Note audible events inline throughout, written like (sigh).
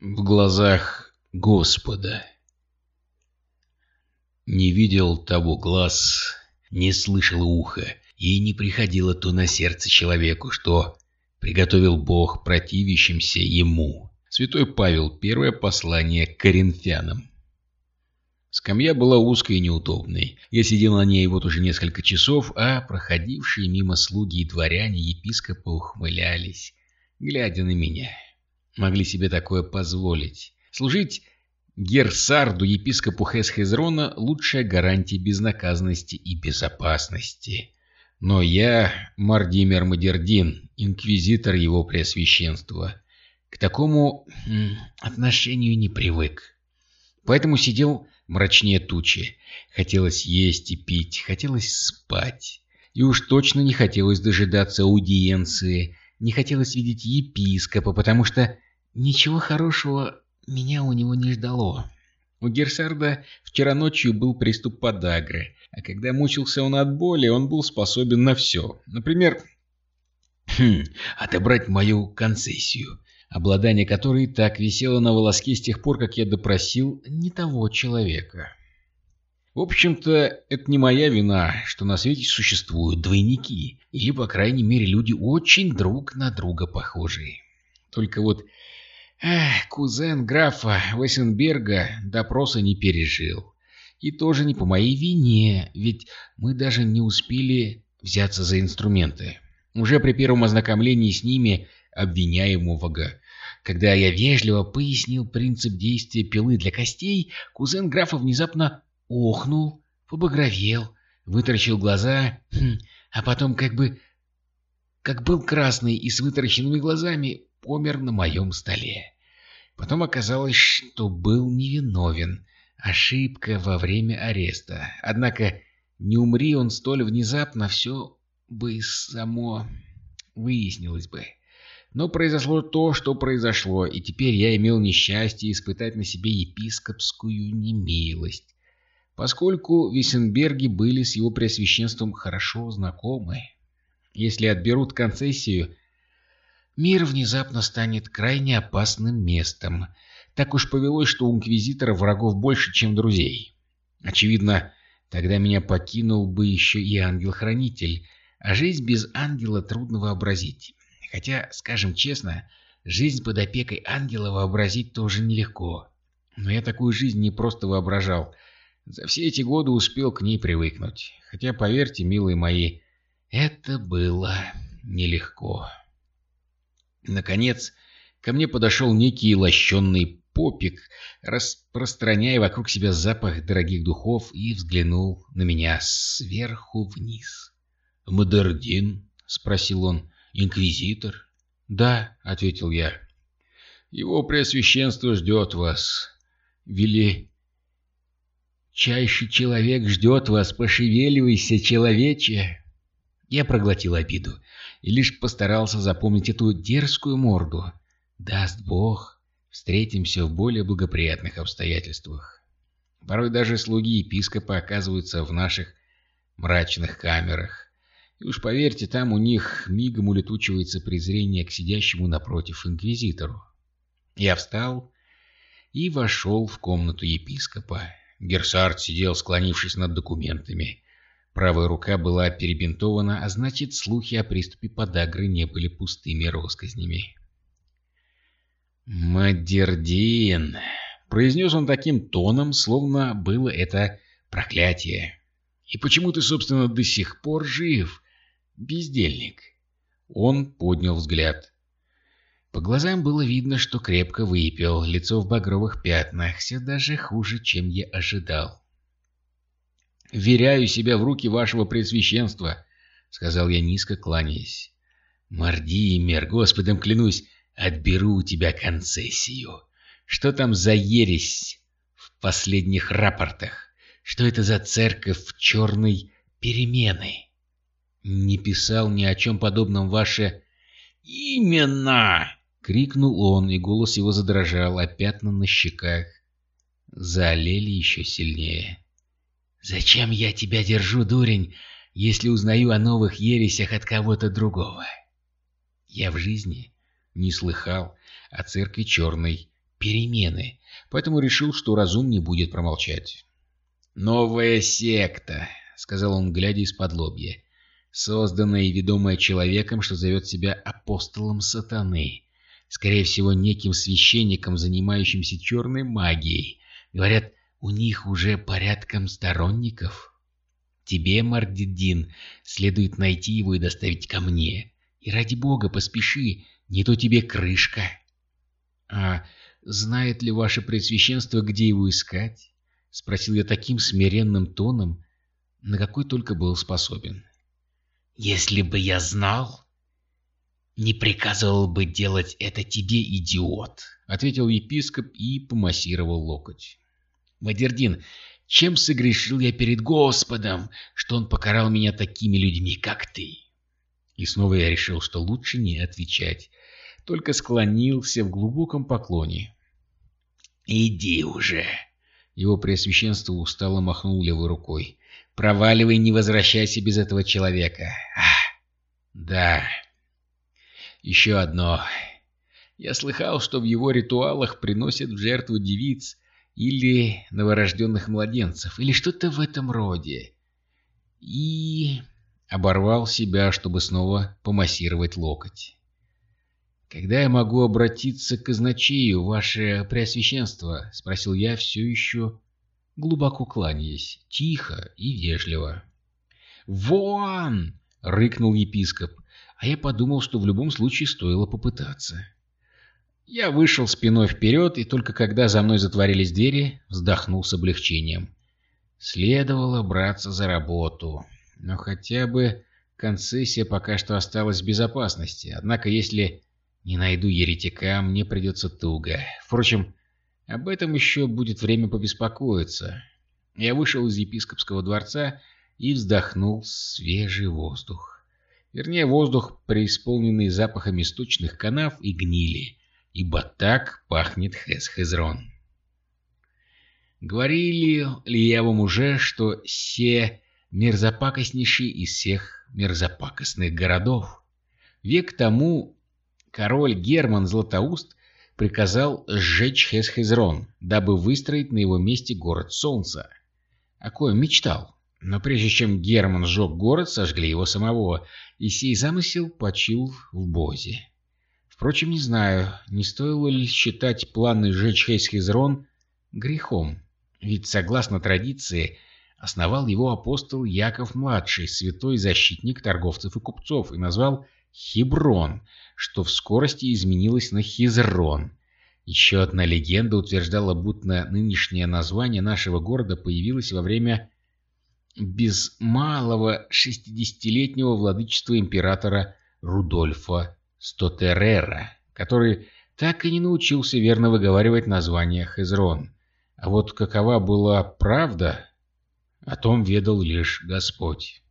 в глазах Господа. Не видел того глаз, не слышал ухо, и не приходило то на сердце человеку, что приготовил Бог противящимся ему. Святой Павел, первое послание к коринфянам. Скамья была узкой и неудобной. Я сидел на ней вот уже несколько часов, а проходившие мимо слуги и дворяне епископа ухмылялись, глядя на меня могли себе такое позволить. Служить Герсарду, епископу Хесхезрона, лучшая гарантия безнаказанности и безопасности. Но я, Мардимер Мадердин, инквизитор его преосвященства, к такому отношению не привык. Поэтому сидел мрачнее тучи. Хотелось есть и пить, хотелось спать. И уж точно не хотелось дожидаться аудиенции, не хотелось видеть епископа, потому что Ничего хорошего меня у него не ждало. У Герсарда вчера ночью был приступ подагры, а когда мучился он от боли, он был способен на все. Например, хм, отобрать мою концессию, обладание которой так висело на волоске с тех пор, как я допросил не того человека. В общем-то, это не моя вина, что на свете существуют двойники, или, по крайней мере, люди очень друг на друга похожие. Только вот Эх, кузен графа Вессенберга допроса не пережил. И тоже не по моей вине, ведь мы даже не успели взяться за инструменты. Уже при первом ознакомлении с ними обвиняемого, когда я вежливо пояснил принцип действия пилы для костей, кузен графа внезапно охнул, побагровел, вытаращил глаза, хм, а потом как бы... как был красный и с вытаращенными глазами, помер на моем столе. Потом оказалось, что был невиновен. Ошибка во время ареста. Однако, не умри он столь внезапно, все бы само выяснилось бы. Но произошло то, что произошло, и теперь я имел несчастье испытать на себе епископскую немилость, поскольку Виссенберги были с его преосвященством хорошо знакомы. Если отберут концессию, мир внезапно станет крайне опасным местом. Так уж повелось, что у инквизитора врагов больше, чем друзей. Очевидно, тогда меня покинул бы еще и ангел-хранитель, а жизнь без ангела трудно вообразить. Хотя, скажем честно, жизнь под опекой ангела вообразить тоже нелегко. Но я такую жизнь не просто воображал. За все эти годы успел к ней привыкнуть. Хотя, поверьте, милые мои, это было нелегко. Наконец, ко мне подошел некий лощенный попик, распространяя вокруг себя запах дорогих духов, и взглянул на меня сверху вниз. «Модердин?» — спросил он. «Инквизитор?» «Да», — ответил я. «Его Преосвященство ждет вас. Вели...» «Чайший человек ждет вас, пошевеливайся, человече!» Я проглотил обиду и лишь постарался запомнить эту дерзкую морду. Даст Бог, встретимся в более благоприятных обстоятельствах. Порой даже слуги епископа оказываются в наших мрачных камерах. И уж поверьте, там у них мигом улетучивается презрение к сидящему напротив инквизитору. Я встал и вошел в комнату епископа. Герсард сидел, склонившись над документами. Правая рука была перебинтована, а значит, слухи о приступе подагры не были пустыми россказнями. «Мадердин!» — произнес он таким тоном, словно было это проклятие. «И почему ты, собственно, до сих пор жив, бездельник?» Он поднял взгляд. По глазам было видно, что крепко выпил, лицо в багровых пятнах, все даже хуже, чем я ожидал. «Веряю себя в руки вашего Пресвященства», — сказал я низко, кланяясь. «Мардимер, Господом клянусь, отберу у тебя концессию. Что там за ересь в последних рапортах? Что это за церковь черной перемены?» «Не писал ни о чем подобном ваше...» «Именно!» — крикнул он, и голос его задрожал, а пятна на щеках залили еще сильнее. «Зачем я тебя держу, дурень, если узнаю о новых ересях от кого-то другого?» Я в жизни не слыхал о церкви черной перемены, поэтому решил, что разумнее будет промолчать. «Новая секта», — сказал он, глядя из-под лобья, созданная и ведомая человеком, что зовет себя апостолом сатаны, скорее всего, неким священником, занимающимся черной магией. Говорят, у них уже порядком сторонников. Тебе, Мардидин, следует найти его и доставить ко мне. И ради бога, поспеши, не то тебе крышка. А знает ли ваше Пресвященство, где его искать? Спросил я таким смиренным тоном, на какой только был способен. Если бы я знал, не приказывал бы делать это тебе, идиот, ответил епископ и помассировал локоть. Мадердин, чем согрешил я перед Господом, что он покарал меня такими людьми, как ты? И снова я решил, что лучше не отвечать, только склонился в глубоком поклоне. «Иди уже!» Его Преосвященство устало махнул левой рукой. «Проваливай, не возвращайся без этого человека!» «Ах, да!» «Еще одно. Я слыхал, что в его ритуалах приносят в жертву девиц или новорожденных младенцев, или что-то в этом роде. И оборвал себя, чтобы снова помассировать локоть. «Когда я могу обратиться к казначею, ваше преосвященство?» — спросил я, все еще глубоко кланяясь, тихо и вежливо. «Вон!» — рыкнул епископ, а я подумал, что в любом случае стоило попытаться. Я вышел спиной вперед, и только когда за мной затворились двери, вздохнул с облегчением. Следовало браться за работу. Но хотя бы концессия пока что осталась в безопасности. Однако, если не найду еретика, мне придется туго. Впрочем, об этом еще будет время побеспокоиться. Я вышел из епископского дворца и вздохнул свежий воздух. Вернее, воздух, преисполненный запахами сточных канав и гнили, ибо так пахнет Хес-Хезрон. Говорили ли я вам уже, что се мерзопакостнейший из всех мерзопакостных городов. Век тому король Герман Златоуст приказал сжечь Хесхезрон, дабы выстроить на его месте город Солнца. О коем мечтал. Но прежде чем Герман сжег город, сожгли его самого, и сей замысел почил в Бозе. Впрочем, не знаю, не стоило ли считать планы сжечь Хесхезрон грехом, ведь, согласно традиции, основал его апостол Яков-младший, святой защитник торговцев и купцов, и назвал Хеброн, что в скорости изменилось на Хизрон. Еще одна легенда утверждала, будто нынешнее название нашего города появилось во время без малого шестидесятилетнего владычества императора Рудольфа Стотерера, который так и не научился верно выговаривать название Хезрон. А вот какова была правда, о том ведал лишь Господь.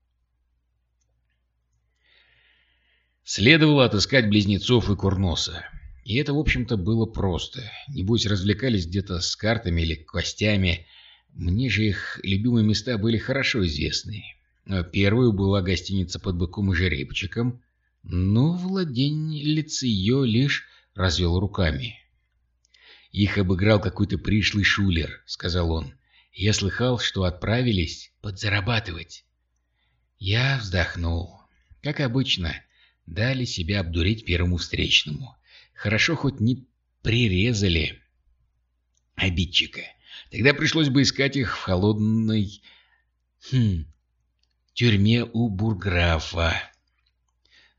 Следовало отыскать близнецов и Курноса. И это, в общем-то, было просто. Небось, развлекались где-то с картами или костями. Мне же их любимые места были хорошо известны. Первую была гостиница под быком и жеребчиком, но владелец ее лишь развел руками. «Их обыграл какой-то пришлый шулер», — сказал он. Я слыхал, что отправились подзарабатывать. Я вздохнул. Как обычно, дали себя обдурить первому встречному. Хорошо хоть не прирезали обидчика. Тогда пришлось бы искать их в холодной... Хм... тюрьме у бурграфа.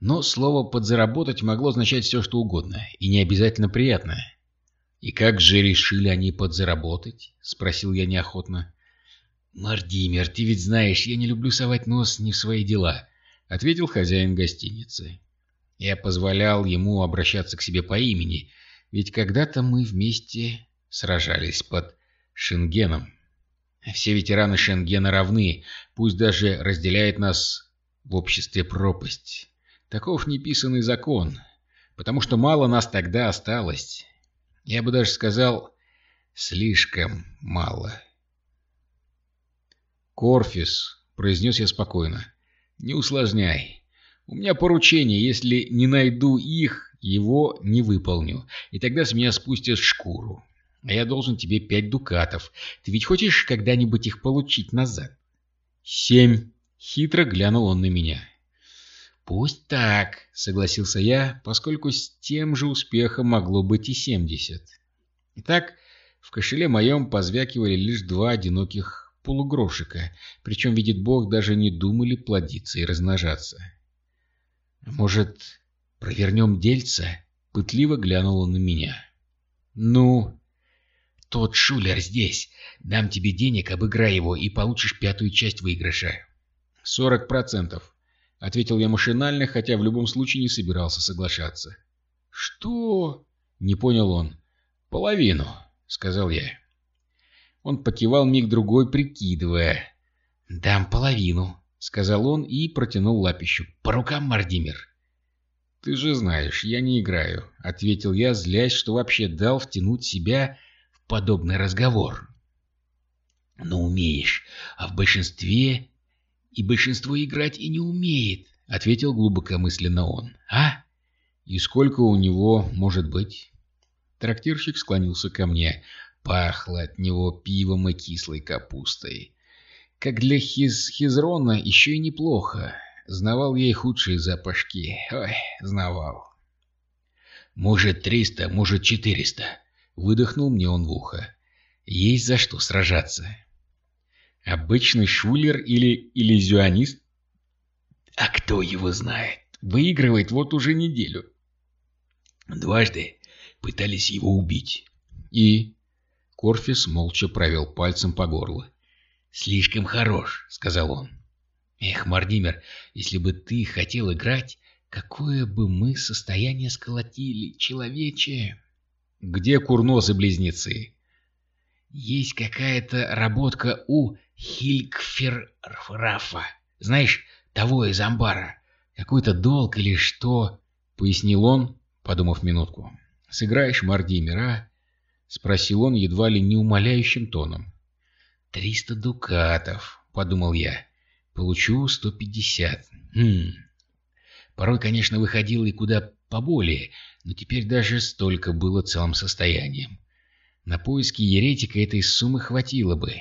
Но слово «подзаработать» могло означать все, что угодно, и не обязательно приятное. «И как же решили они подзаработать?» — спросил я неохотно. «Мардимер, ты ведь знаешь, я не люблю совать нос не в свои дела», — ответил хозяин гостиницы. Я позволял ему обращаться к себе по имени, ведь когда-то мы вместе сражались под Шенгеном. Все ветераны Шенгена равны, пусть даже разделяет нас в обществе пропасть. Таков неписанный закон, потому что мало нас тогда осталось. Я бы даже сказал, слишком мало. «Корфис», — произнес я спокойно, — «не усложняй. У меня поручение, если не найду их, его не выполню, и тогда с меня спустят шкуру. А я должен тебе пять дукатов. Ты ведь хочешь когда-нибудь их получить назад? Семь. Хитро глянул он на меня. «Пусть так», — согласился я, поскольку с тем же успехом могло быть и семьдесят. Итак, в кошеле моем позвякивали лишь два одиноких полугрошика, причем, видит Бог, даже не думали плодиться и размножаться. «Может, провернем дельца?» — пытливо глянула на меня. «Ну?» «Тот шулер здесь. Дам тебе денег, обыграй его, и получишь пятую часть выигрыша». «Сорок процентов», — ответил я машинально, хотя в любом случае не собирался соглашаться. «Что?» — не понял он. «Половину», — сказал я. Он покивал миг-другой, прикидывая. «Дам половину», — сказал он и протянул лапищу. «По рукам, Мардимир». «Ты же знаешь, я не играю», — ответил я, злясь, что вообще дал втянуть себя в подобный разговор. «Но умеешь, а в большинстве и большинство играть и не умеет», — ответил глубокомысленно он. «А? И сколько у него может быть?» Трактирщик склонился ко мне. Пахло от него пивом и кислой капустой. Как для хиз хизрона еще и неплохо. Знавал я и худшие запашки. Ой, знавал. «Может, триста, может, четыреста», — выдохнул мне он в ухо. «Есть за что сражаться». Обычный шулер или иллюзионист? А кто его знает? Выигрывает вот уже неделю. Дважды пытались его убить. И... Корфис молча провел пальцем по горлу. «Слишком хорош», — сказал он. «Эх, Мардимер, если бы ты хотел играть, какое бы мы состояние сколотили, человече!» «Где курнозы-близнецы?» «Есть какая-то работка у Хилькферрафа. Знаешь, того из амбара. Какой-то долг или что?» — пояснил он, подумав минутку. «Сыграешь Мардимер, а?» — спросил он едва ли не умоляющим тоном. «Триста дукатов», — подумал я. «Получу сто пятьдесят. Хм. Порой, конечно, выходило и куда поболее, но теперь даже столько было целым состоянием. На поиски еретика этой суммы хватило бы.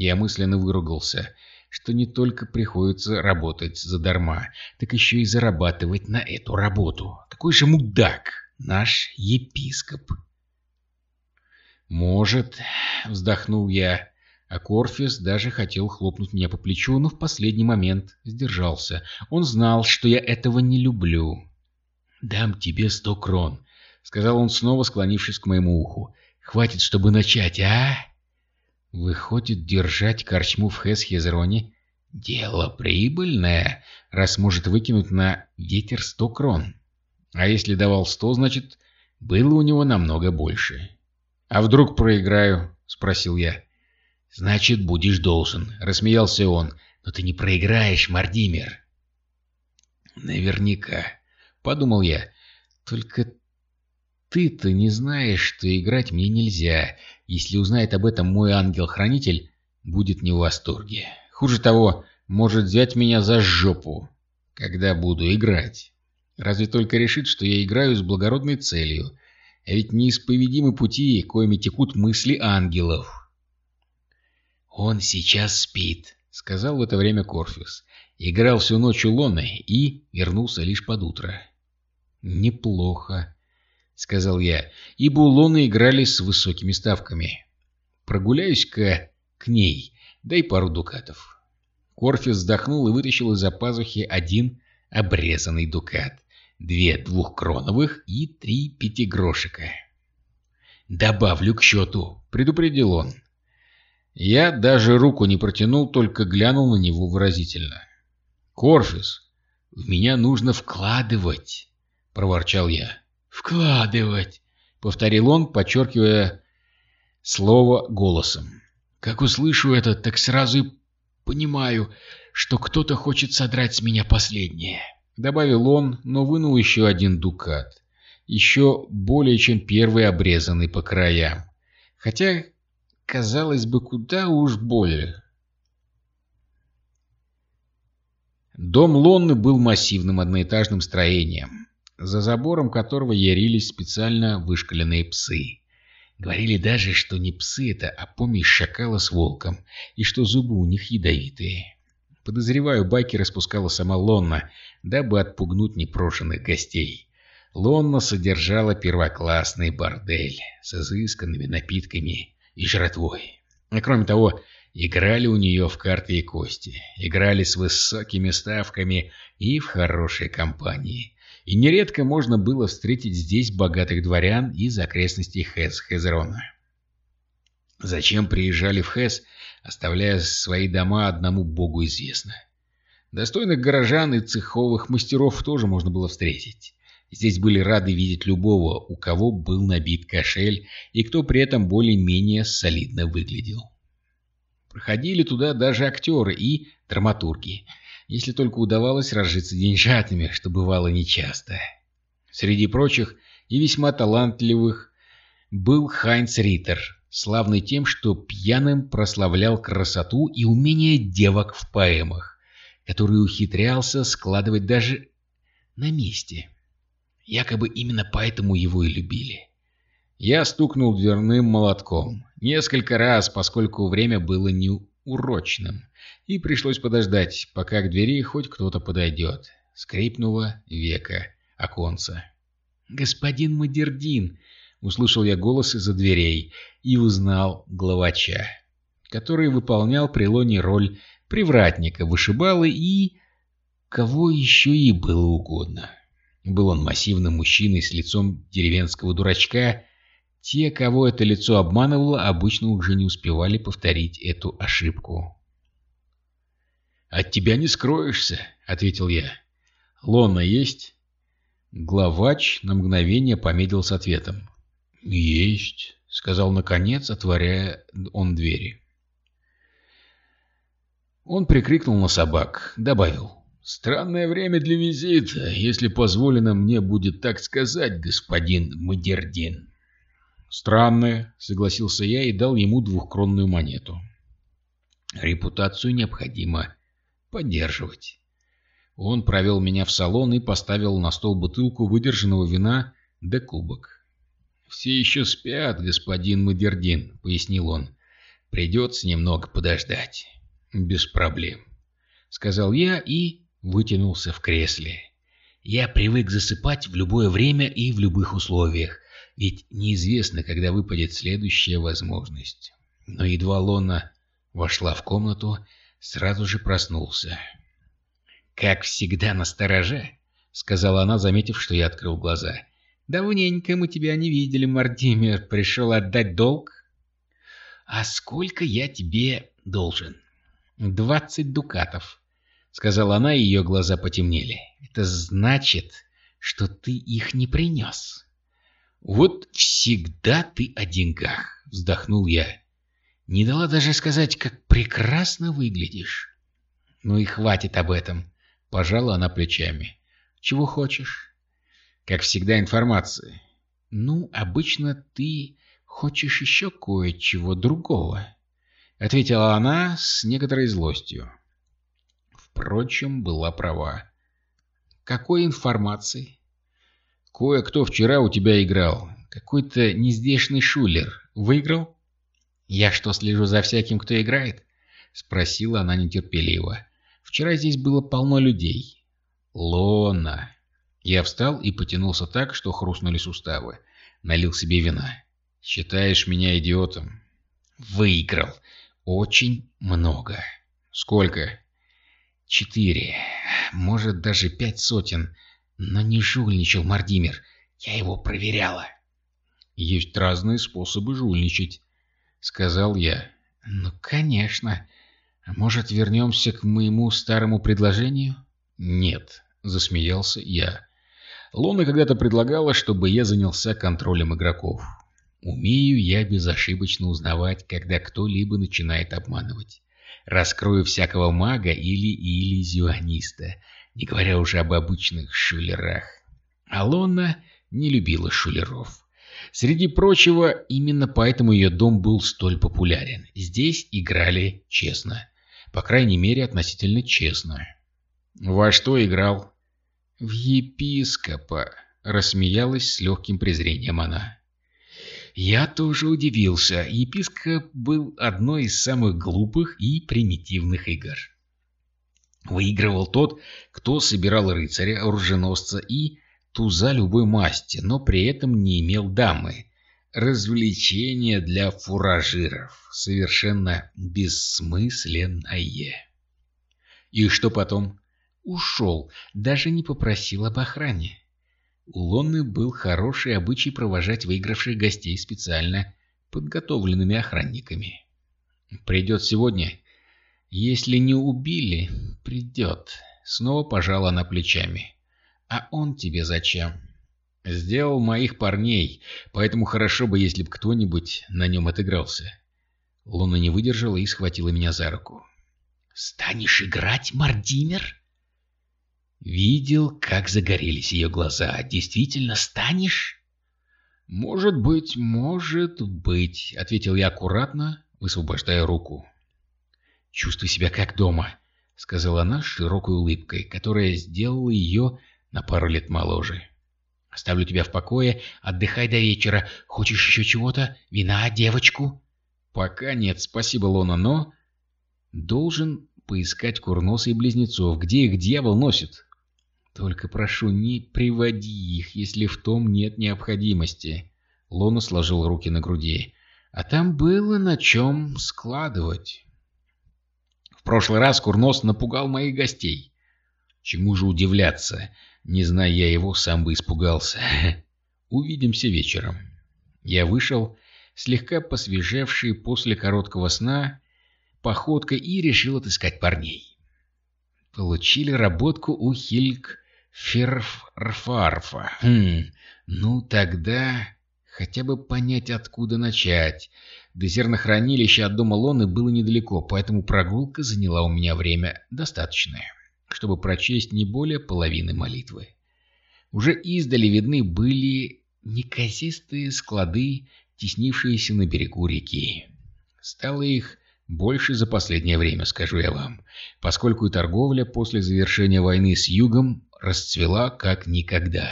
Я мысленно выругался, что не только приходится работать задарма, так еще и зарабатывать на эту работу. Какой же мудак наш епископ. «Может», — вздохнул я, а Корфис даже хотел хлопнуть меня по плечу, но в последний момент сдержался. Он знал, что я этого не люблю. «Дам тебе сто крон», — сказал он снова, склонившись к моему уху. «Хватит, чтобы начать, а?» Выходит, держать корчму в Хесхезероне — дело прибыльное, раз может выкинуть на ветер сто крон. А если давал сто, значит, было у него намного больше. «А вдруг проиграю?» — спросил я. «Значит, будешь должен», — рассмеялся он. «Но ты не проиграешь, Мардимер». «Наверняка», — подумал я. «Только ты-то не знаешь, что играть мне нельзя. Если узнает об этом мой ангел-хранитель, будет не в восторге. Хуже того, может взять меня за жопу, когда буду играть. Разве только решит, что я играю с благородной целью. А ведь неисповедимы пути, коими текут мысли ангелов. «Он сейчас спит», — сказал в это время Корфюс. Играл всю ночь у Лоны и вернулся лишь под утро. «Неплохо», — сказал я, ибо улоны играли с высокими ставками. «Прогуляюсь-ка к ней, дай пару дукатов». Корфис вздохнул и вытащил из-за пазухи один обрезанный дукат, две двухкроновых и три пятигрошика. «Добавлю к счету», — предупредил он. Я даже руку не протянул, только глянул на него выразительно. «Корфис, в меня нужно вкладывать», — проворчал я. «Вкладывать», — повторил он, подчеркивая слово голосом. «Как услышу это, так сразу и понимаю, что кто-то хочет содрать с меня последнее», — добавил он, но вынул еще один дукат, еще более чем первый обрезанный по краям. Хотя, казалось бы, куда уж более. Дом Лонны был массивным одноэтажным строением. За забором которого ярились специально вышкаленные псы. Говорили даже, что не псы это, а помесь шакала с волком, и что зубы у них ядовитые. Подозреваю, байки распускала сама Лонна, дабы отпугнуть непрошенных гостей. Лонна содержала первоклассный бордель с изысканными напитками и жратвой. А кроме того, играли у нее в карты и кости, играли с высокими ставками и в хорошей компании. И нередко можно было встретить здесь богатых дворян из окрестностей Хес-Хезрона. Зачем приезжали в Хес, оставляя свои дома одному богу известно. Достойных горожан и цеховых мастеров тоже можно было встретить. Здесь были рады видеть любого, у кого был набит кошель и кто при этом более-менее солидно выглядел. Проходили туда даже актеры и драматурги, если только удавалось разжиться деньжатами, что бывало нечасто. Среди прочих и весьма талантливых был Хайнц Риттер, славный тем, что пьяным прославлял красоту и умение девок в поэмах, которые ухитрялся складывать даже на месте. Якобы именно поэтому его и любили. Я стукнул дверным молотком. Несколько раз, поскольку время было неурочным, и пришлось подождать, пока к двери хоть кто-то подойдет. Скрипнуло века оконца. «Господин Мадердин!» — услышал я голос из-за дверей и узнал главача, который выполнял при Лоне роль привратника, вышибалы и... кого еще и было угодно. Был он массивным мужчиной с лицом деревенского дурачка. Те, кого это лицо обманывало, обычно уже не успевали повторить эту ошибку. «От тебя не скроешься», — ответил я. «Лона есть?» Главач на мгновение помедлил с ответом. «Есть», — сказал наконец, отворяя он двери. Он прикрикнул на собак, добавил. «Странное время для визита, если позволено мне будет так сказать, господин Мадердин». «Странное», — согласился я и дал ему двухкронную монету. «Репутацию необходимо поддерживать». Он провел меня в салон и поставил на стол бутылку выдержанного вина да кубок. «Все еще спят, господин Мадердин», — пояснил он. «Придется немного подождать». «Без проблем», — сказал я и вытянулся в кресле. Я привык засыпать в любое время и в любых условиях, ведь неизвестно, когда выпадет следующая возможность. Но едва Лона вошла в комнату, сразу же проснулся. «Как всегда на стороже», — сказала она, заметив, что я открыл глаза. «Давненько мы тебя не видели, Мардимир. Пришел отдать долг?» «А сколько я тебе должен?» «Двадцать дукатов», — сказала она, и ее глаза потемнели. «Это значит, что ты их не принес». «Вот всегда ты о деньгах», — вздохнул я. «Не дала даже сказать, как прекрасно выглядишь». «Ну и хватит об этом», — пожала она плечами. «Чего хочешь?» «Как всегда, информации». «Ну, обычно ты хочешь еще кое-чего другого», — ответила она с некоторой злостью впрочем, была права. «Какой информации?» «Кое-кто вчера у тебя играл. Какой-то нездешный шулер. Выиграл?» «Я что, слежу за всяким, кто играет?» — спросила она нетерпеливо. «Вчера здесь было полно людей». «Лона!» Я встал и потянулся так, что хрустнули суставы. Налил себе вина. «Считаешь меня идиотом?» «Выиграл. Очень много». «Сколько?» Четыре, может даже пять сотен. Но не жульничал Мардимир. Я его проверяла. Есть разные способы жульничать, сказал я. Ну, конечно. Может, вернемся к моему старому предложению? Нет, засмеялся я. Лона когда-то предлагала, чтобы я занялся контролем игроков. Умею я безошибочно узнавать, когда кто-либо начинает обманывать раскрою всякого мага или иллюзиониста, не говоря уже об обычных шулерах. Алона не любила шулеров. Среди прочего, именно поэтому ее дом был столь популярен. Здесь играли честно. По крайней мере, относительно честно. «Во что играл?» «В епископа», рассмеялась с легким презрением она. Я тоже удивился. Епископ был одной из самых глупых и примитивных игр. Выигрывал тот, кто собирал рыцаря, оруженосца и туза любой масти, но при этом не имел дамы. Развлечение для фуражиров. Совершенно бессмысленное. И что потом? Ушел, даже не попросил об охране. У Лонны был хороший обычай провожать выигравших гостей специально подготовленными охранниками. Придет сегодня. Если не убили, придет. Снова пожала она плечами. А он тебе зачем? Сделал моих парней, поэтому хорошо бы, если бы кто-нибудь на нем отыгрался. Луна не выдержала и схватила меня за руку. «Станешь играть, Мардимер?» Видел, как загорелись ее глаза. «Действительно станешь?» «Может быть, может быть», — ответил я аккуратно, высвобождая руку. «Чувствуй себя как дома», — сказала она с широкой улыбкой, которая сделала ее на пару лет моложе. «Оставлю тебя в покое, отдыхай до вечера. Хочешь еще чего-то? Вина, девочку?» «Пока нет, спасибо, Лона, но...» «Должен поискать курноса и близнецов. Где их дьявол носит?» «Только прошу, не приводи их, если в том нет необходимости». Лона сложил руки на груди. «А там было на чем складывать». «В прошлый раз Курнос напугал моих гостей. Чему же удивляться? Не зная я его, сам бы испугался. (laughs) Увидимся вечером». Я вышел, слегка посвежевший после короткого сна, походкой и решил отыскать парней. Получили работку у Хильк Ферфарфа. Хм, ну тогда хотя бы понять, откуда начать. До зернохранилища от дома Лоны было недалеко, поэтому прогулка заняла у меня время достаточное, чтобы прочесть не более половины молитвы. Уже издали видны были неказистые склады, теснившиеся на берегу реки. Стало их больше за последнее время, скажу я вам, поскольку и торговля после завершения войны с югом расцвела как никогда.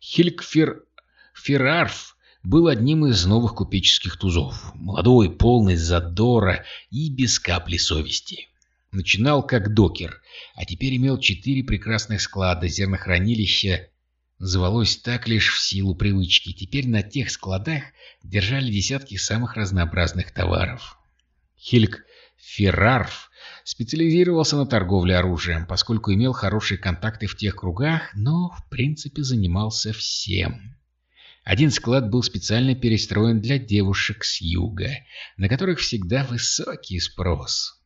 Хилькфер Феррарф был одним из новых купеческих тузов, молодой, полный задора и без капли совести. Начинал как докер, а теперь имел четыре прекрасных склада зернохранилища. Звалось так лишь в силу привычки. Теперь на тех складах держали десятки самых разнообразных товаров. Хильк Феррарф специализировался на торговле оружием, поскольку имел хорошие контакты в тех кругах, но в принципе занимался всем. Один склад был специально перестроен для девушек с юга, на которых всегда высокий спрос.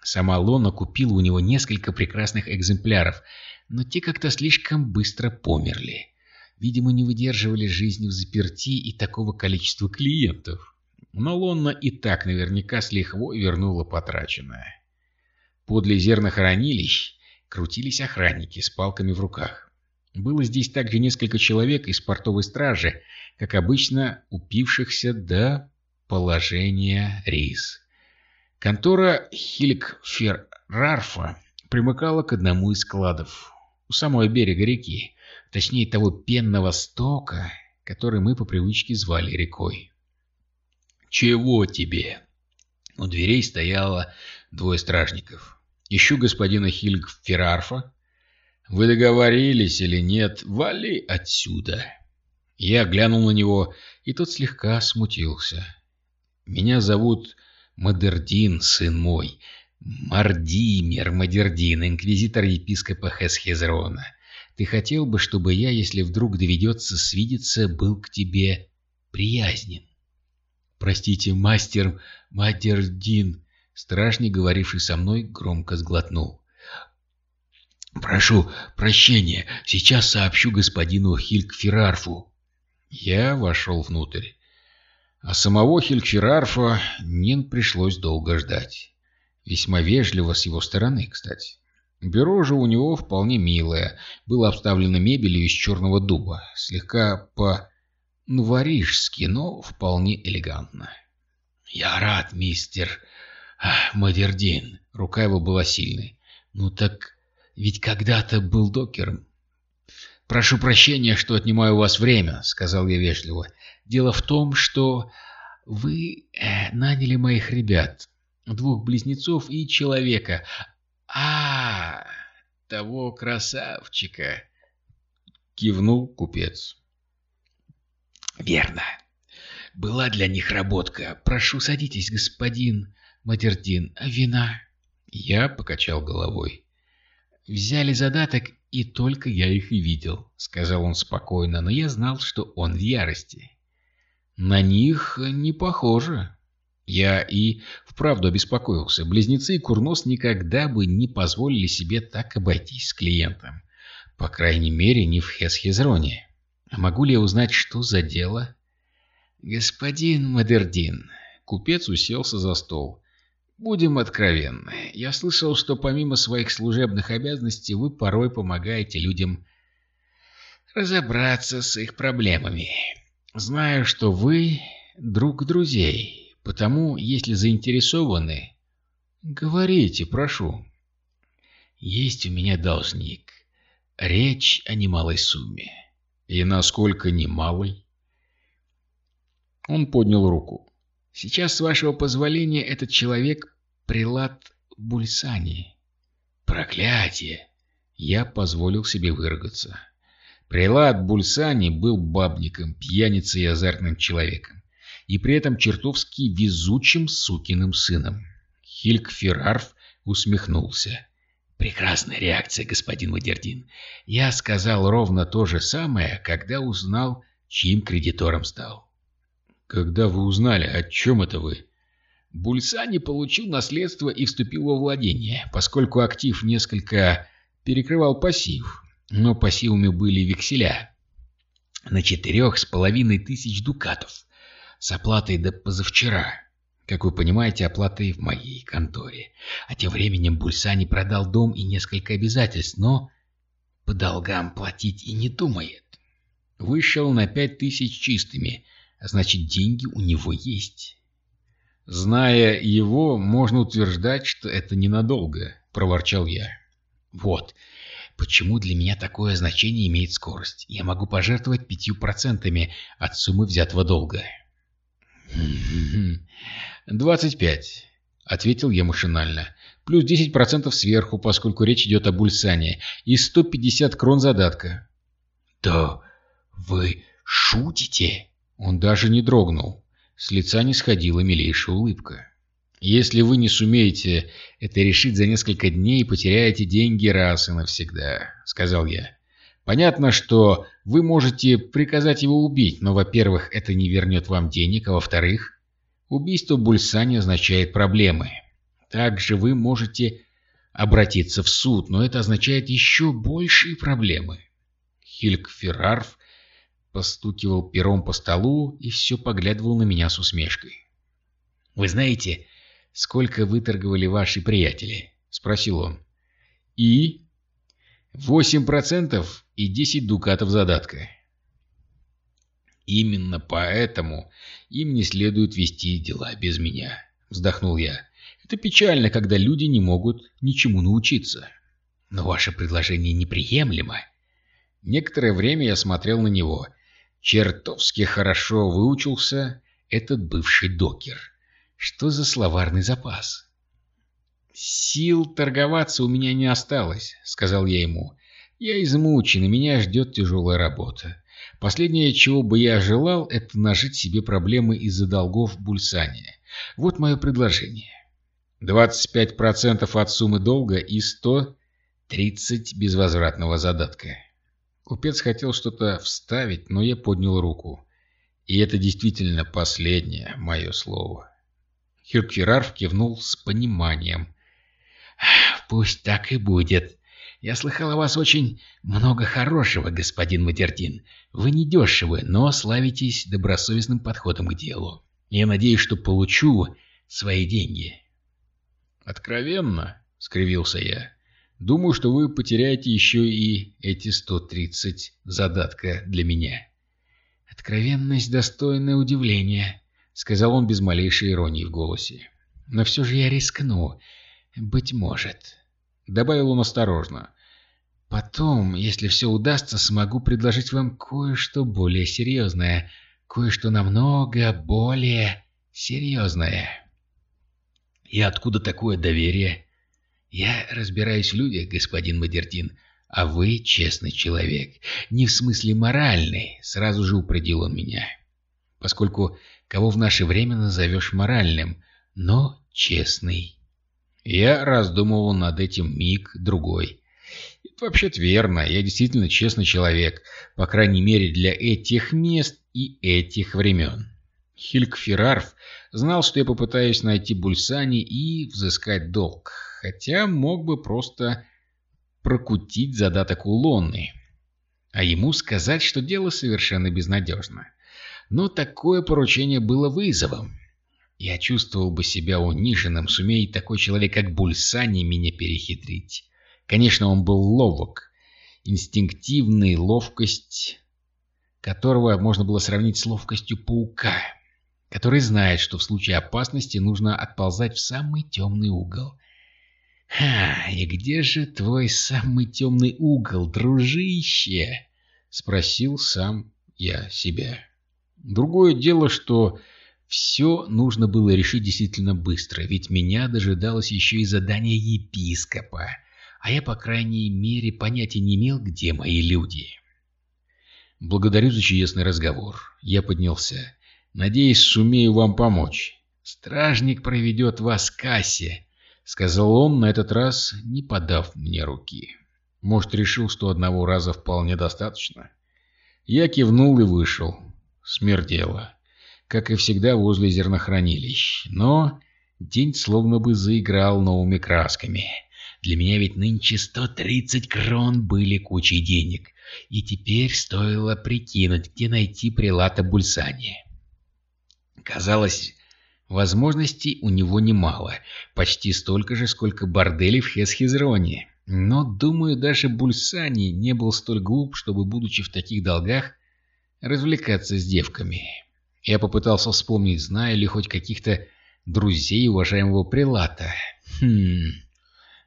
Сама Лона купила у него несколько прекрасных экземпляров, но те как-то слишком быстро померли. Видимо, не выдерживали жизни в заперти и такого количества клиентов. Но Лонна и так наверняка с лихвой вернула потраченное. Подле зернохранилищ крутились охранники с палками в руках. Было здесь также несколько человек из портовой стражи, как обычно упившихся до положения рис. Контора Хилькферрарфа примыкала к одному из складов у самого берега реки, точнее того пенного стока, который мы по привычке звали рекой. «Чего тебе?» У дверей стояло двое стражников. Ищу господина Хильг Феррарфа. Вы договорились или нет? Вали отсюда. Я глянул на него, и тот слегка смутился. Меня зовут Мадердин, сын мой. Мардимер Мадердин, инквизитор епископа Хесхезрона. Ты хотел бы, чтобы я, если вдруг доведется свидеться, был к тебе приязнен? Простите, мастер Мадердин, Стражник, говоривший со мной, громко сглотнул. «Прошу прощения, сейчас сообщу господину Хилькферарфу». Я вошел внутрь. А самого Хилькферарфа не пришлось долго ждать. Весьма вежливо с его стороны, кстати. Бюро же у него вполне милое, было обставлено мебелью из черного дуба, слегка по-новорижски, но вполне элегантно. «Я рад, мистер Мадердин. Рука его была сильной. Ну так ведь когда-то был докером. «Прошу прощения, что отнимаю у вас время», — сказал я вежливо. «Дело в том, что вы э, наняли моих ребят, двух близнецов и человека. а, -а, -а того красавчика!» — кивнул купец. «Верно. Была для них работка. Прошу, садитесь, господин Мадердин. А вина?» Я покачал головой. «Взяли задаток, и только я их и видел», — сказал он спокойно, но я знал, что он в ярости. «На них не похоже». Я и вправду обеспокоился. Близнецы и Курнос никогда бы не позволили себе так обойтись с клиентом. По крайней мере, не в Хесхезроне. Могу ли я узнать, что за дело? «Господин Мадердин», — купец уселся за стол, — Будем откровенны. Я слышал, что помимо своих служебных обязанностей вы порой помогаете людям разобраться с их проблемами. Знаю, что вы друг друзей, потому, если заинтересованы, говорите, прошу. Есть у меня должник. Речь о немалой сумме. И насколько немалой? Он поднял руку. Сейчас, с вашего позволения, этот человек — прилад Бульсани. Проклятие! Я позволил себе выругаться. Прилад Бульсани был бабником, пьяницей и азартным человеком, и при этом чертовски везучим сукиным сыном. Хильк Феррарф усмехнулся. «Прекрасная реакция, господин Вадердин. Я сказал ровно то же самое, когда узнал, чьим кредитором стал. «Когда вы узнали, о чем это вы?» Бульсани получил наследство и вступил во владение, поскольку актив несколько перекрывал пассив, но пассивами были векселя на четырех с половиной тысяч дукатов с оплатой до позавчера. Как вы понимаете, оплатой в моей конторе. А тем временем Бульсани продал дом и несколько обязательств, но по долгам платить и не думает. Вышел на пять тысяч чистыми – значит, деньги у него есть. Зная его, можно утверждать, что это ненадолго, проворчал я. Вот, почему для меня такое значение имеет скорость. Я могу пожертвовать пятью процентами от суммы взятого долга. «Двадцать пять», — ответил я машинально. «Плюс десять процентов сверху, поскольку речь идет о Бульсане, и сто пятьдесят крон задатка». «Да вы шутите?» Он даже не дрогнул. С лица не сходила милейшая улыбка. «Если вы не сумеете это решить за несколько дней, потеряете деньги раз и навсегда», — сказал я. «Понятно, что вы можете приказать его убить, но, во-первых, это не вернет вам денег, а во-вторых, убийство Бульсани означает проблемы. Также вы можете обратиться в суд, но это означает еще большие проблемы». Хильк Феррарф постукивал пером по столу и все поглядывал на меня с усмешкой. «Вы знаете, сколько выторговали ваши приятели?» — спросил он. «И?» «Восемь процентов и десять дукатов задатка». «Именно поэтому им не следует вести дела без меня», — вздохнул я. «Это печально, когда люди не могут ничему научиться». «Но ваше предложение неприемлемо». Некоторое время я смотрел на него — Чертовски хорошо выучился этот бывший докер. Что за словарный запас? «Сил торговаться у меня не осталось», — сказал я ему. «Я измучен, и меня ждет тяжелая работа. Последнее, чего бы я желал, это нажить себе проблемы из-за долгов в. Вот мое предложение. 25% от суммы долга и 130 безвозвратного задатка. Купец хотел что-то вставить, но я поднял руку. И это действительно последнее мое слово. Хюркферарф кивнул с пониманием. «Пусть так и будет. Я слыхал о вас очень много хорошего, господин Матердин. Вы не дешевы, но славитесь добросовестным подходом к делу. Я надеюсь, что получу свои деньги». «Откровенно?» — скривился я. Думаю, что вы потеряете еще и эти 130 задатка для меня. Откровенность достойное удивление, сказал он без малейшей иронии в голосе. Но все же я рискну. Быть может. Добавил он осторожно. Потом, если все удастся, смогу предложить вам кое-что более серьезное. Кое-что намного более серьезное. И откуда такое доверие? Я разбираюсь в людях, господин Мадертин, а вы честный человек. Не в смысле моральный, сразу же упредил он меня. Поскольку кого в наше время назовешь моральным, но честный. Я раздумывал над этим миг другой. Это вообще-то верно, я действительно честный человек, по крайней мере для этих мест и этих времен. Хильк Феррарф знал, что я попытаюсь найти Бульсани и взыскать долг, хотя мог бы просто прокутить задаток у Лонны, а ему сказать, что дело совершенно безнадежно. Но такое поручение было вызовом. Я чувствовал бы себя униженным, сумеет такой человек, как Бульсани, меня перехитрить. Конечно, он был ловок. Инстинктивная ловкость, которого можно было сравнить с ловкостью паука, который знает, что в случае опасности нужно отползать в самый темный угол. «Ха, и где же твой самый темный угол, дружище?» — спросил сам я себя. Другое дело, что все нужно было решить действительно быстро, ведь меня дожидалось еще и задание епископа, а я, по крайней мере, понятия не имел, где мои люди. Благодарю за чудесный разговор. Я поднялся. Надеюсь, сумею вам помочь. Стражник проведет вас к кассе, — сказал он, на этот раз не подав мне руки. Может, решил, что одного раза вполне достаточно? Я кивнул и вышел. Смердело. Как и всегда возле зернохранилищ. Но день словно бы заиграл новыми красками. Для меня ведь нынче 130 крон были кучей денег. И теперь стоило прикинуть, где найти прилата Бульсани. Казалось, Возможностей у него немало, почти столько же, сколько борделей в Хесхизроне. Но, думаю, даже Бульсани не был столь глуп, чтобы, будучи в таких долгах, развлекаться с девками. Я попытался вспомнить, знаю ли хоть каких-то друзей уважаемого прилата. Хм...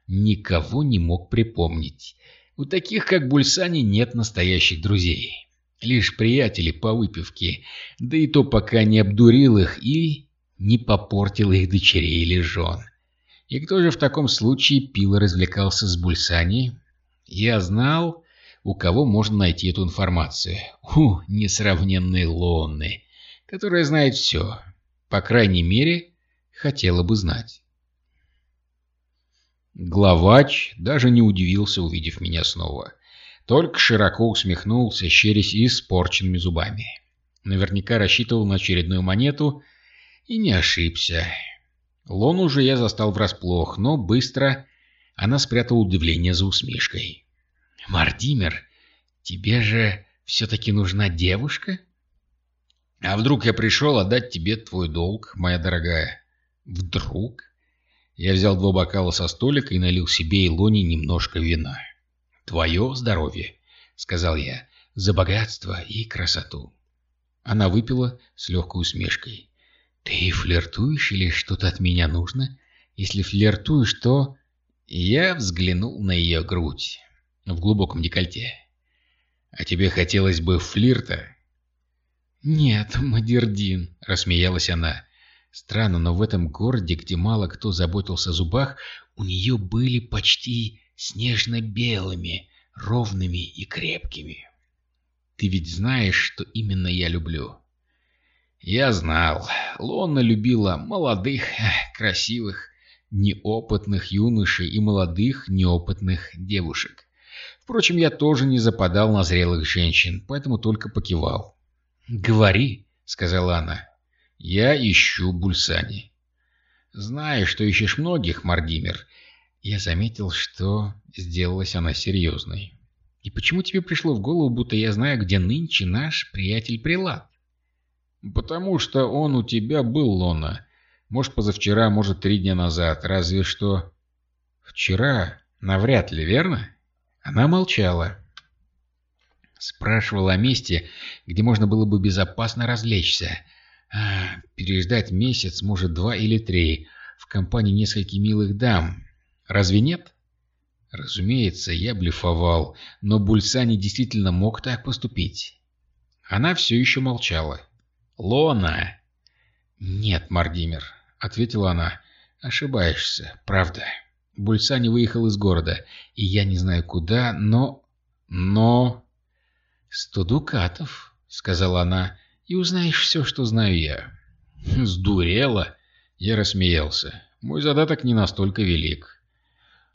Никого не мог припомнить. У таких, как Бульсани, нет настоящих друзей. Лишь приятели по выпивке, да и то пока не обдурил их и не попортил их дочерей или жен. И кто же в таком случае пил и развлекался с Бульсани? Я знал, у кого можно найти эту информацию. У несравненной Лонны, которая знает все. По крайней мере, хотела бы знать. Главач даже не удивился, увидев меня снова. Только широко усмехнулся, щерясь испорченными зубами. Наверняка рассчитывал на очередную монету и не ошибся. Лон уже я застал врасплох, но быстро она спрятала удивление за усмешкой. «Мардимер, тебе же все-таки нужна девушка?» «А вдруг я пришел отдать тебе твой долг, моя дорогая?» «Вдруг?» Я взял два бокала со столика и налил себе и Лоне немножко вина. «Твое здоровье», — сказал я, — «за богатство и красоту». Она выпила с легкой усмешкой. «Ты флиртуешь или что-то от меня нужно? Если флиртуешь, то...» Я взглянул на ее грудь в глубоком декольте. «А тебе хотелось бы флирта?» «Нет, Мадердин», — рассмеялась она. Странно, но в этом городе, где мало кто заботился о зубах, у нее были почти снежно-белыми, ровными и крепкими. «Ты ведь знаешь, что именно я люблю?» Я знал. Лонна любила молодых, (laughs) красивых, неопытных юношей и молодых, неопытных девушек. Впрочем, я тоже не западал на зрелых женщин, поэтому только покивал. «Говори», — сказала она. «Я ищу Бульсани». «Знаю, что ищешь многих, Мардимер». Я заметил, что сделалась она серьезной. «И почему тебе пришло в голову, будто я знаю, где нынче наш приятель-прилад?» «Потому что он у тебя был, Лона. Может, позавчера, может, три дня назад. Разве что...» «Вчера? Навряд ли, верно?» Она молчала. Спрашивала о месте, где можно было бы безопасно развлечься. А, переждать месяц, может, два или три, в компании нескольких милых дам. Разве нет? Разумеется, я блефовал, но Бульсани действительно мог так поступить. Она все еще молчала. «Лона!» «Нет, Мардимер», — ответила она. «Ошибаешься, правда. Бульсани выехал из города, и я не знаю куда, но... но...» «Сто дукатов», — сказала она, — «и узнаешь все, что знаю я». «Сдурела?» Я рассмеялся. «Мой задаток не настолько велик».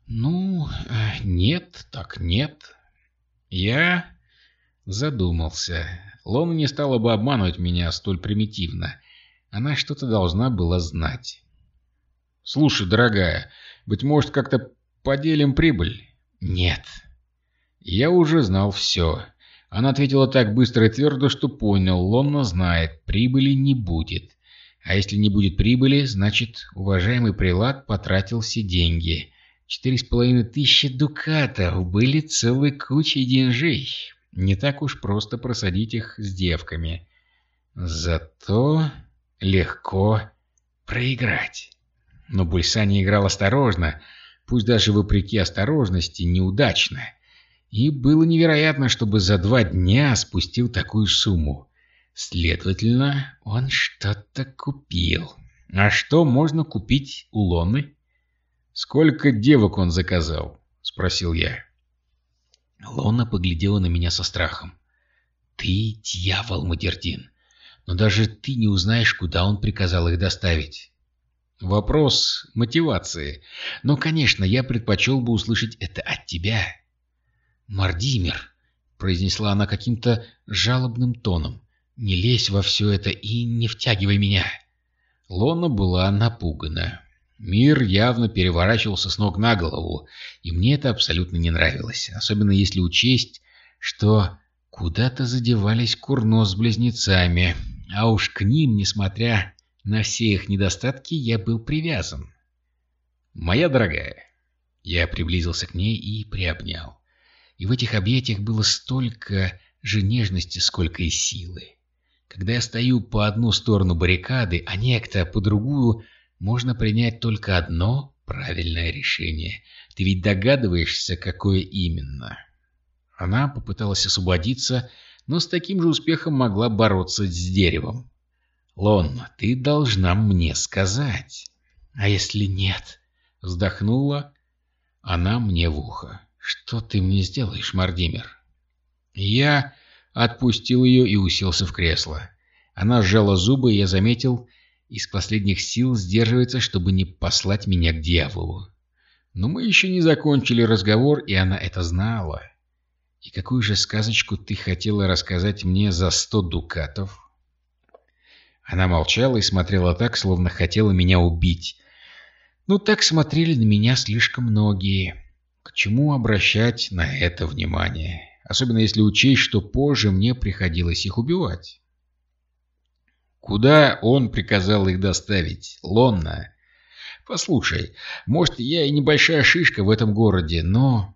«Ну, э, нет, так нет». Я задумался. Лона не стала бы обманывать меня столь примитивно. Она что-то должна была знать. «Слушай, дорогая, быть может, как-то поделим прибыль?» «Нет». Я уже знал все. Она ответила так быстро и твердо, что понял, Лонна знает, прибыли не будет. А если не будет прибыли, значит, уважаемый прилад потратил все деньги. Четыре с половиной тысячи дукатов были целой кучей деньжей. Не так уж просто просадить их с девками. Зато легко проиграть. Но Бульсани играл осторожно, пусть даже вопреки осторожности неудачно. И было невероятно, чтобы за два дня спустил такую сумму. Следовательно, он что-то купил. А что можно купить у Лоны? «Сколько девок он заказал?» — спросил я. Лона поглядела на меня со страхом. «Ты дьявол, Мадердин, но даже ты не узнаешь, куда он приказал их доставить». «Вопрос мотивации. Но, конечно, я предпочел бы услышать это от тебя». «Мардимер», — произнесла она каким-то жалобным тоном, — «не лезь во все это и не втягивай меня». Лона была напугана. Мир явно переворачивался с ног на голову, и мне это абсолютно не нравилось, особенно если учесть, что куда-то задевались Курно с близнецами, а уж к ним, несмотря на все их недостатки, я был привязан. «Моя дорогая!» Я приблизился к ней и приобнял. И в этих объятиях было столько же нежности, сколько и силы. Когда я стою по одну сторону баррикады, а некто по другую можно принять только одно правильное решение. Ты ведь догадываешься, какое именно. Она попыталась освободиться, но с таким же успехом могла бороться с деревом. «Лон, ты должна мне сказать». «А если нет?» — вздохнула она мне в ухо. «Что ты мне сделаешь, Мардимер?» Я отпустил ее и уселся в кресло. Она сжала зубы, и я заметил, из последних сил сдерживается, чтобы не послать меня к дьяволу. Но мы еще не закончили разговор, и она это знала. И какую же сказочку ты хотела рассказать мне за сто дукатов? Она молчала и смотрела так, словно хотела меня убить. Ну, так смотрели на меня слишком многие. К чему обращать на это внимание? Особенно если учесть, что позже мне приходилось их убивать. Куда он приказал их доставить? Лонна? Послушай, может, я и небольшая шишка в этом городе, но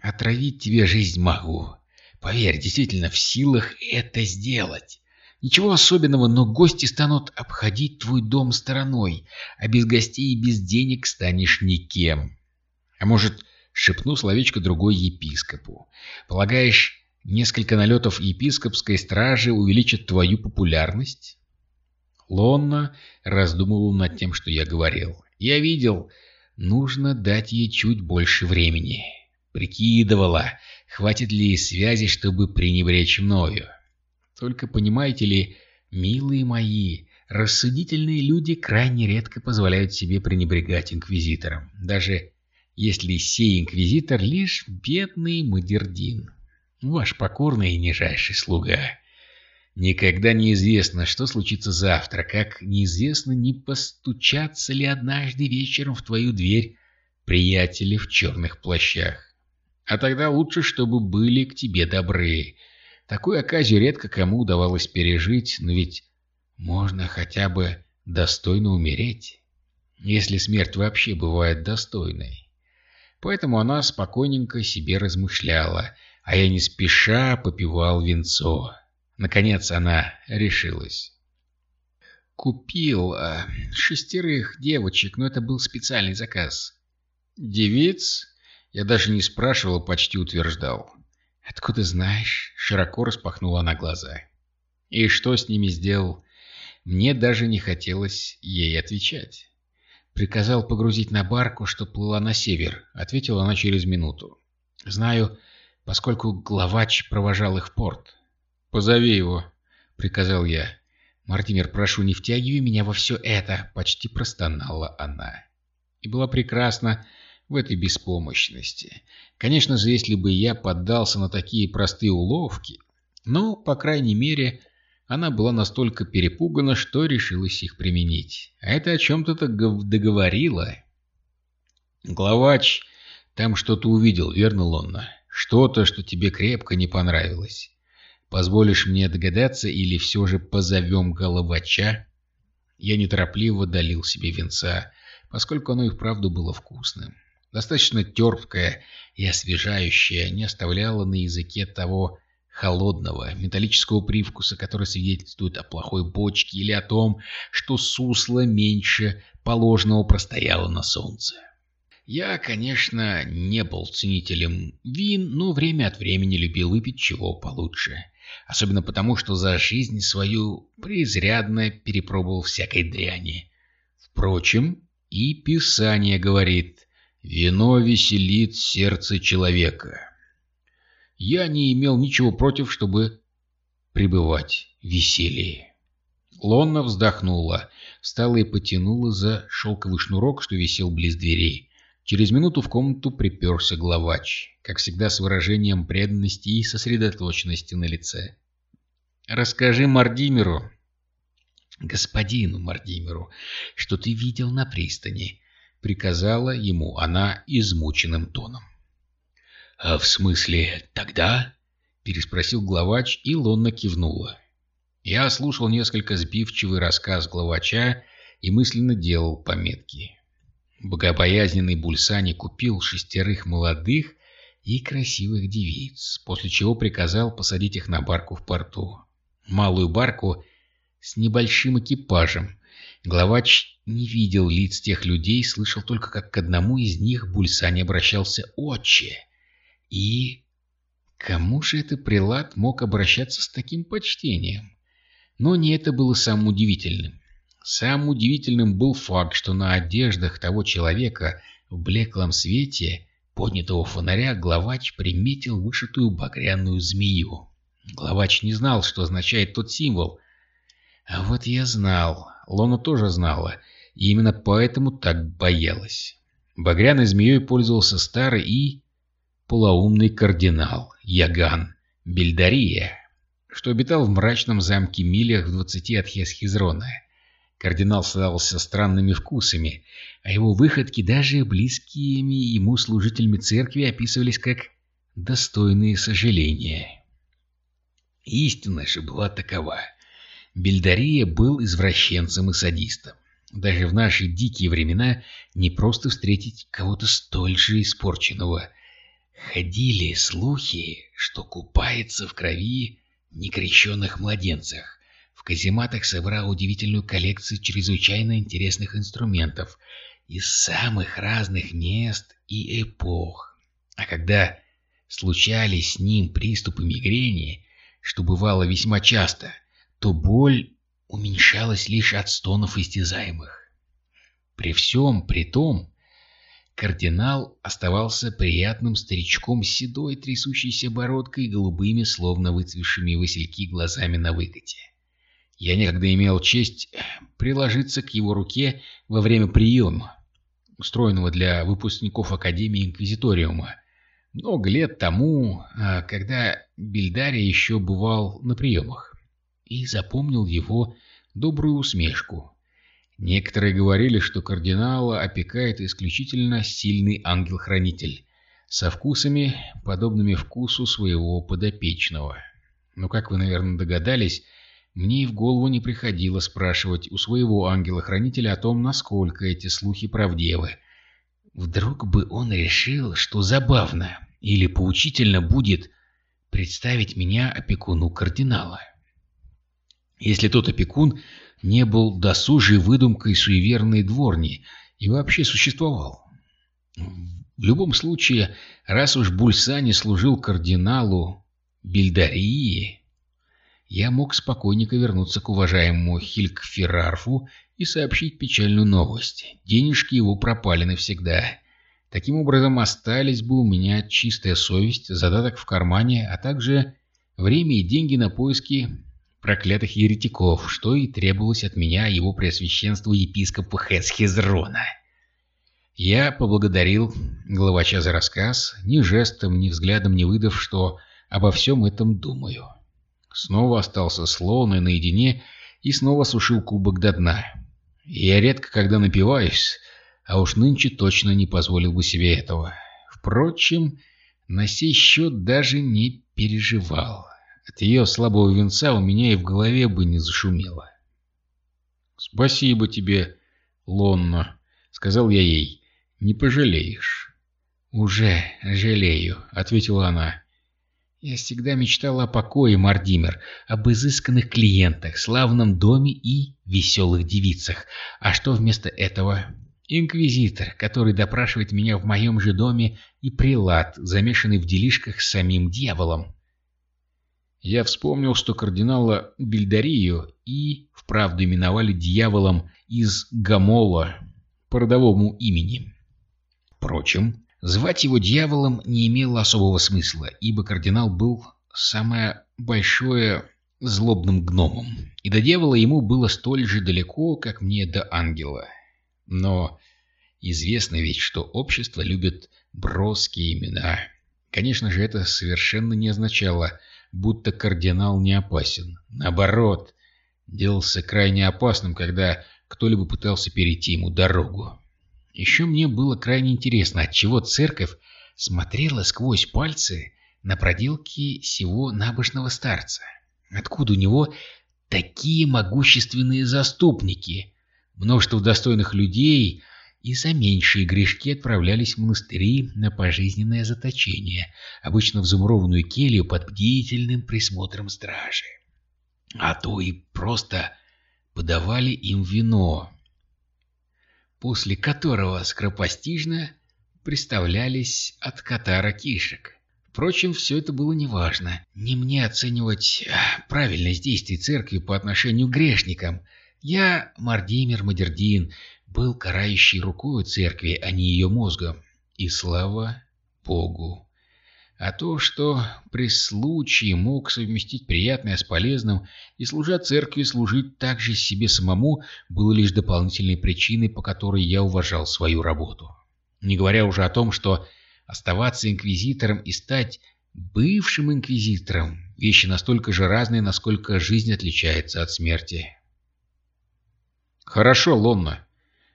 отравить тебе жизнь могу. Поверь, действительно в силах это сделать. Ничего особенного, но гости станут обходить твой дом стороной, а без гостей и без денег станешь никем. А может, шепну словечко другой епископу. Полагаешь, несколько налетов епископской стражи увеличат твою популярность? Лонна раздумывал над тем, что я говорил. Я видел, нужно дать ей чуть больше времени. Прикидывала, хватит ли связи, чтобы пренебречь мною. Только понимаете ли, милые мои, рассудительные люди крайне редко позволяют себе пренебрегать инквизитором, даже если сей инквизитор лишь бедный Мадердин, ваш покорный и нижайший слуга. Никогда неизвестно, что случится завтра, как неизвестно, не постучаться ли однажды вечером в твою дверь приятели в черных плащах. А тогда лучше, чтобы были к тебе добры. Такую оказию редко кому удавалось пережить, но ведь можно хотя бы достойно умереть, если смерть вообще бывает достойной. Поэтому она спокойненько себе размышляла, а я не спеша попивал винцо. Наконец она решилась. Купил э, шестерых девочек, но это был специальный заказ. Девиц? Я даже не спрашивал, почти утверждал. «Откуда знаешь?» — широко распахнула она глаза. «И что с ними сделал?» Мне даже не хотелось ей отвечать. «Приказал погрузить на барку, что плыла на север», — ответила она через минуту. «Знаю, поскольку главач провожал их в порт». «Позови его», — приказал я. «Мартимер, прошу, не втягивай меня во все это», — почти простонала она. И была прекрасна в этой беспомощности. Конечно же, если бы я поддался на такие простые уловки, но, по крайней мере, она была настолько перепугана, что решилась их применить. А это о чем-то договорила. «Главач там что-то увидел, верно, Лонна? Что-то, что тебе крепко не понравилось. Позволишь мне догадаться или все же позовем головача?» Я неторопливо долил себе венца, поскольку оно и вправду было вкусным. Достаточно терпкое и освежающее, не оставляло на языке того холодного, металлического привкуса, который свидетельствует о плохой бочке или о том, что сусло меньше положенного простояло на солнце. Я, конечно, не был ценителем вин, но время от времени любил выпить чего получше. Особенно потому, что за жизнь свою преизрядно перепробовал всякой дряни. Впрочем, и Писание говорит «Вино веселит сердце человека». Я не имел ничего против, чтобы пребывать в веселье. Лонна вздохнула, встала и потянула за шелковый шнурок, что висел близ дверей. Через минуту в комнату приперся главач, как всегда с выражением преданности и сосредоточенности на лице. «Расскажи Мардимеру, господину Мардимеру, что ты видел на пристани», — приказала ему она измученным тоном. «А в смысле тогда?» — переспросил главач, и Лонна кивнула. Я слушал несколько сбивчивый рассказ главача и мысленно делал пометки. Богобоязненный Бульсани купил шестерых молодых и красивых девиц, после чего приказал посадить их на барку в порту. Малую барку с небольшим экипажем. Главач не видел лиц тех людей, слышал только, как к одному из них Бульсани обращался «Отче!» И кому же этот прилад мог обращаться с таким почтением? Но не это было самым удивительным. Самым удивительным был факт, что на одеждах того человека в блеклом свете поднятого фонаря главач приметил вышитую багряную змею. Главач не знал, что означает тот символ. А вот я знал, Лона тоже знала, и именно поэтому так боялась. Багряной змеей пользовался старый и полоумный кардинал Яган Бельдария, что обитал в мрачном замке Милях в двадцати от Хесхизрона. Кардинал славился странными вкусами, а его выходки даже близкими ему служителями церкви описывались как достойные сожаления. Истина же была такова. Бельдария был извращенцем и садистом. Даже в наши дикие времена не просто встретить кого-то столь же испорченного – Ходили слухи, что купается в крови некрещенных младенцах. В казематах собрал удивительную коллекцию чрезвычайно интересных инструментов из самых разных мест и эпох. А когда случались с ним приступы мигрени, что бывало весьма часто, то боль уменьшалась лишь от стонов истязаемых. При всем при том, Кардинал оставался приятным старичком с седой трясущейся бородкой и голубыми, словно выцвевшими васильки глазами на выкате. Я некогда имел честь приложиться к его руке во время приема, устроенного для выпускников Академии Инквизиториума, много лет тому, а, когда Бельдария еще бывал на приемах, и запомнил его добрую усмешку, Некоторые говорили, что кардинала опекает исключительно сильный ангел-хранитель, со вкусами, подобными вкусу своего подопечного. Но, как вы, наверное, догадались, мне и в голову не приходило спрашивать у своего ангела-хранителя о том, насколько эти слухи правдивы. Вдруг бы он решил, что забавно или поучительно будет представить меня опекуну кардинала. Если тот опекун не был досужей выдумкой суеверной дворни и вообще существовал. В любом случае, раз уж Бульсани служил кардиналу Бильдарии, я мог спокойненько вернуться к уважаемому Хилькферарфу и сообщить печальную новость. Денежки его пропали навсегда. Таким образом, остались бы у меня чистая совесть, задаток в кармане, а также время и деньги на поиски проклятых еретиков, что и требовалось от меня его преосвященству епископа Хесхизрона. Я поблагодарил главача за рассказ, ни жестом, ни взглядом не выдав, что обо всем этом думаю. Снова остался с Лоной наедине и снова сушил кубок до дна. Я редко когда напиваюсь, а уж нынче точно не позволил бы себе этого. Впрочем, на сей счет даже не переживал. От ее слабого венца у меня и в голове бы не зашумело. «Спасибо тебе, Лонна», — сказал я ей. Не пожалеешь. «Уже жалею», — ответила она. «Я всегда мечтала о покое, Мардимер, об изысканных клиентах, славном доме и веселых девицах. А что вместо этого? Инквизитор, который допрашивает меня в моем же доме, и прилад, замешанный в делишках с самим дьяволом». Я вспомнил, что кардинала Бильдарию и вправду именовали дьяволом из Гамола по родовому имени. Впрочем, звать его дьяволом не имело особого смысла, ибо кардинал был самое большое злобным гномом, и до дьявола ему было столь же далеко, как мне до ангела. Но известно ведь, что общество любит броские имена. Конечно же, это совершенно не означало, будто кардинал не опасен. Наоборот, делался крайне опасным, когда кто-либо пытался перейти ему дорогу. Еще мне было крайне интересно, отчего церковь смотрела сквозь пальцы на проделки сего набожного старца. Откуда у него такие могущественные заступники? Множество достойных людей и за меньшие грешки отправлялись в монастыри на пожизненное заточение, обычно в замурованную келью под бдительным присмотром стражи. А то и просто подавали им вино, после которого скоропостижно представлялись от катара кишек. Впрочем, все это было неважно. Не мне оценивать а, правильность действий церкви по отношению к грешникам. Я, Мардимир Мадердин, был карающей рукой церкви, а не ее мозгом. И слава Богу! А то, что при случае мог совместить приятное с полезным и, служа церкви, служить также себе самому, было лишь дополнительной причиной, по которой я уважал свою работу. Не говоря уже о том, что оставаться инквизитором и стать бывшим инквизитором – вещи настолько же разные, насколько жизнь отличается от смерти. «Хорошо, Лонна».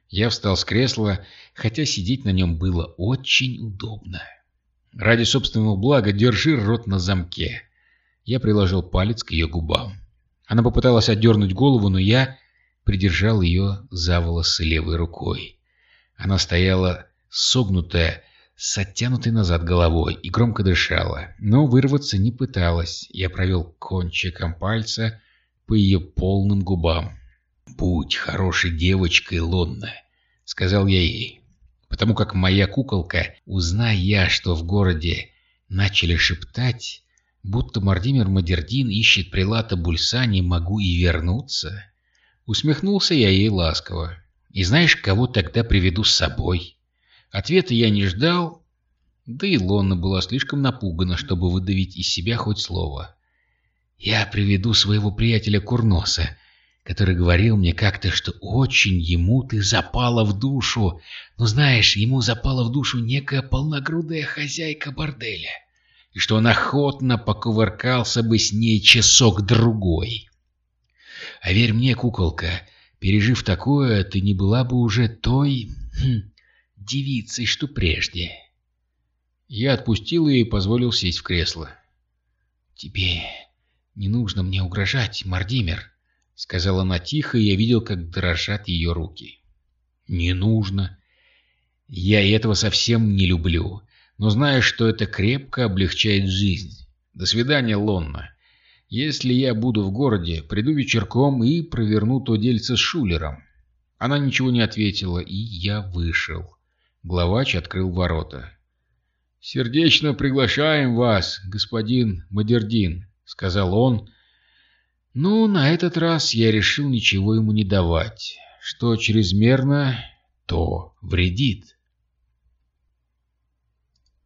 Я встал с кресла, хотя сидеть на нем было очень удобно. Ради собственного блага держи рот на замке. Я приложил палец к ее губам. Она попыталась отдернуть голову, но я придержал ее за волосы левой рукой. Она стояла согнутая, с оттянутой назад головой и громко дышала, но вырваться не пыталась. Я провел кончиком пальца по ее полным губам. «Будь хорошей девочкой, Лонна», — сказал я ей потому как моя куколка, узная я, что в городе начали шептать, будто Мардимир Мадердин ищет прилата Бульсани, могу и вернуться. Усмехнулся я ей ласково. И знаешь, кого тогда приведу с собой? Ответа я не ждал, да и Лонна была слишком напугана, чтобы выдавить из себя хоть слово. Я приведу своего приятеля Курноса, который говорил мне как-то, что очень ему ты запала в душу. Но знаешь, ему запала в душу некая полногрудая хозяйка борделя, и что он охотно покувыркался бы с ней часок-другой. А верь мне, куколка, пережив такое, ты не была бы уже той хм, девицей, что прежде. Я отпустил ее и позволил сесть в кресло. «Тебе не нужно мне угрожать, Мардимер», — сказала она тихо, и я видел, как дрожат ее руки. «Не нужно. Я этого совсем не люблю, но знаю, что это крепко облегчает жизнь. До свидания, Лонна. Если я буду в городе, приду вечерком и проверну то дельце с Шулером». Она ничего не ответила, и я вышел. Главач открыл ворота. «Сердечно приглашаем вас, господин Мадердин», — сказал он. Ну, на этот раз я решил ничего ему не давать. Что чрезмерно, то вредит.